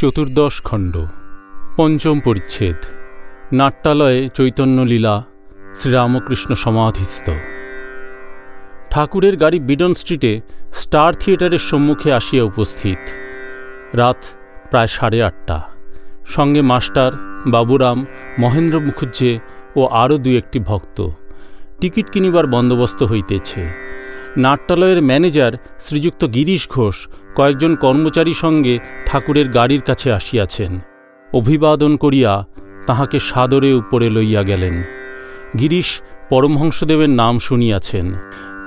চতুর্দশ খণ্ড। পঞ্চম পরিচ্ছেদ। নাট্যালয়ে চৈতন্যলীলা শ্রীরামকৃষ্ণ সমাধিস্থ। ঠাকুরের গাড়ি বিডন স্ট্রিটে স্টার থিয়েটারের সম্মুখে আসিয়া উপস্থিত। রাত প্রায় সাড়ে আটটা। সঙ্গে মাস্টার, বাবুরাম, মহেন্দ্র মুখুজ্জে ও আরও দু একটি ভক্ত। টিকিট কিনিবার বন্দোবস্ত হইতেছে। নাট্যালয়ের ম্যানেজার শ্রীযুক্ত গিরিশ ঘোষ কয়েকজন কর্মচারী সঙ্গে ঠাকুরের গাড়ির কাছে আসিয়াছেন। অভিবাদন করিয়া তাহাকে সাদরে উপরে লইয়া গেলেন। গিরিশ পরমহংসদেবের নাম শুনিয়াছেন।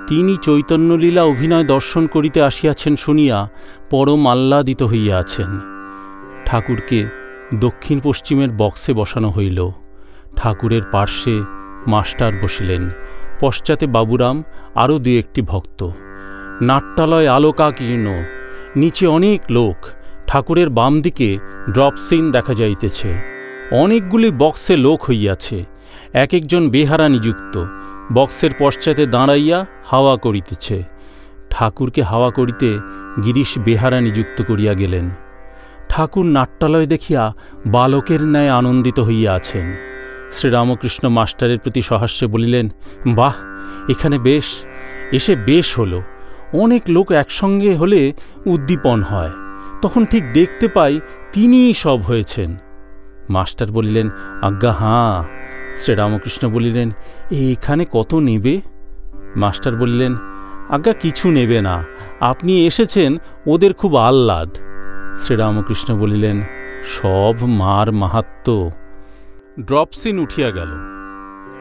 তিনি চৈতন্যলীলা অভিনয় দর্শন করিতে আসিয়াছেন শুনিয়া পরম আহ্লাদিত হইয়াছেন ঠাকুরকে দক্ষিণ পশ্চিমের বক্সে বসানো হইল। ঠাকুরের পার্শ্বে মাস্টার বসিলেন। পশ্চাতে বাবুরাম আরও দু একটি ভক্ত। নাট্যালয় আলোকাকীর্ণ নিচে অনেক লোক ঠাকুরের বাম দিকে ড্রপ সিন দেখা যাইতেছে। অনেকগুলি বক্সে লোক হইয়াছে এক একজন বেহারা নিযুক্ত। বক্সের পশ্চাতে দাঁড়াইয়া হাওয়া করিতেছে। ঠাকুরকে হাওয়া করিতে গিরিশ বেহারা নিযুক্ত করিয়া গেলেন। ঠাকুর নাট্যালয় দেখিয়া বালকের ন্যায় আনন্দিত হইয়া আছেন। শ্রীরামকৃষ্ণ মাস্টারের প্রতি সহাস্যে বলিলেন, বাহ, এখানে বেশ, এসে বেশ হলো। অনেক লোক একসঙ্গে হলে উদ্দীপন হয়। তখন ঠিক দেখতে পাই তিনিই সব হয়েছেন। মাস্টার বলিলেন আজ্ঞা হাঁ। শ্রীরামকৃষ্ণ বলিলেন এখানে কত নেবে? মাস্টার বললেন আজ্ঞা কিছু নেবে না। আপনি এসেছেন ওদের খুব আহ্লাদ। শ্রীরামকৃষ্ণ বলিলেন সব মার মাহাত্ম। ড্রপসিন উঠিয়া গেল।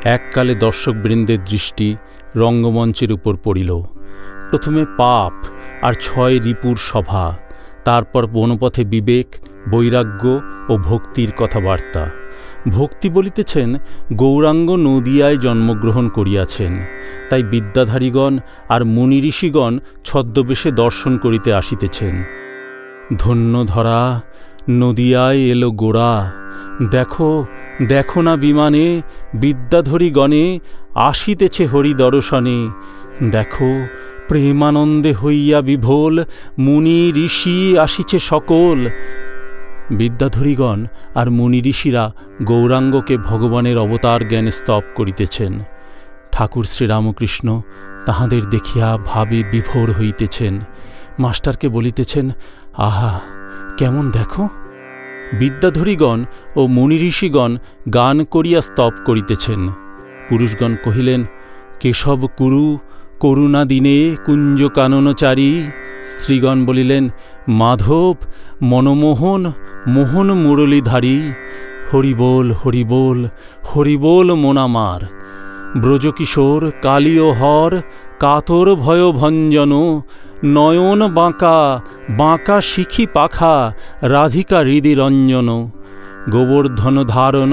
এককালে দর্শকবৃন্দের দৃষ্টি রঙ্গমঞ্চের উপর পড়িল। প্রথমে পাপ আর ছয় রিপুর সভা, তারপর বনপথে বিবেক, বৈরাগ্য ও ভক্তির কথাবার্তা। ভক্তি বলিতেছেন, গৌরাঙ্গ নদিয়ায় জন্মগ্রহণ করিয়াছেন। তাই বিদ্যাধারীগণ আর মুনি ঋষিগণ ছদ্মবেশে দর্শন করিতে আসিতেছেন। ধন্য ধরা নদিয়ায় এলো গোড়া। দেখো দেখো না বিমানে বিদ্যাধরী গণে আসিতেছে হরি দর্শনে দেখো প্রেমানন্দে হইয়া বিভোল, মুনি ঋষি আসিছে সকল। বিদ্যাধরীগণ আর মুনি ঋষিরা গৌরাঙ্গকে ভগবানের অবতার জ্ঞানে স্তব করিতেছেন। ঠাকুর শ্রীরামকৃষ্ণ তাহাদের দেখিয়া ভাবে বিভোর হইতেছেন। মাস্টারকে বলিতেছেন, আহা, কেমন দেখো। বিদ্যাধরীগণ ও মুনি ঋষিগণ গান করিয়া স্তব করিতেছেন। পুরুষগণ কহিলেন, কেশব কুরু করুণা দিনে কুঞ্জ কাননচারী স্ত্রীগণ বলিলেন, মাধব, মনমোহন, মোহন মুরলীধারী। হরিবোল হরিবোল হরিবোল মোনামার। ব্রজকিশোর কালীয় হর কাতর ভয়ভঞ্জন। নয়ন বাঁকা বাঁকা শিখি পাখা, রাধিকা হৃদি রঞ্জন গোবর্ধন ধারণ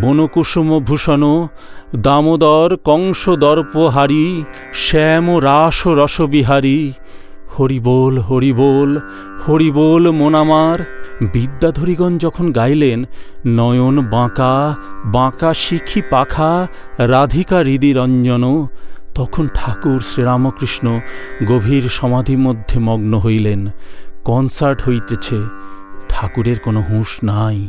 বনকুসুম ভূষণ দামোদর কংস দর্পহারী শ্যাম রাস রসবিহারী। হরিবোল হরিবোল হরিবোল মোনামার। বিদ্যাধরীগণ যখন গাইলেন, নয়ন বাঁকা বাঁকা শিখি পাখা, রাধিকা হৃদি রঞ্জন, তখন ঠাকুর শ্রীরামকৃষ্ণ গভীর সমাধি মধ্যে মগ্ন হইলেন। কনসার্ট হইতেছে। ঠাকুরের কোনো হুঁশ নাই।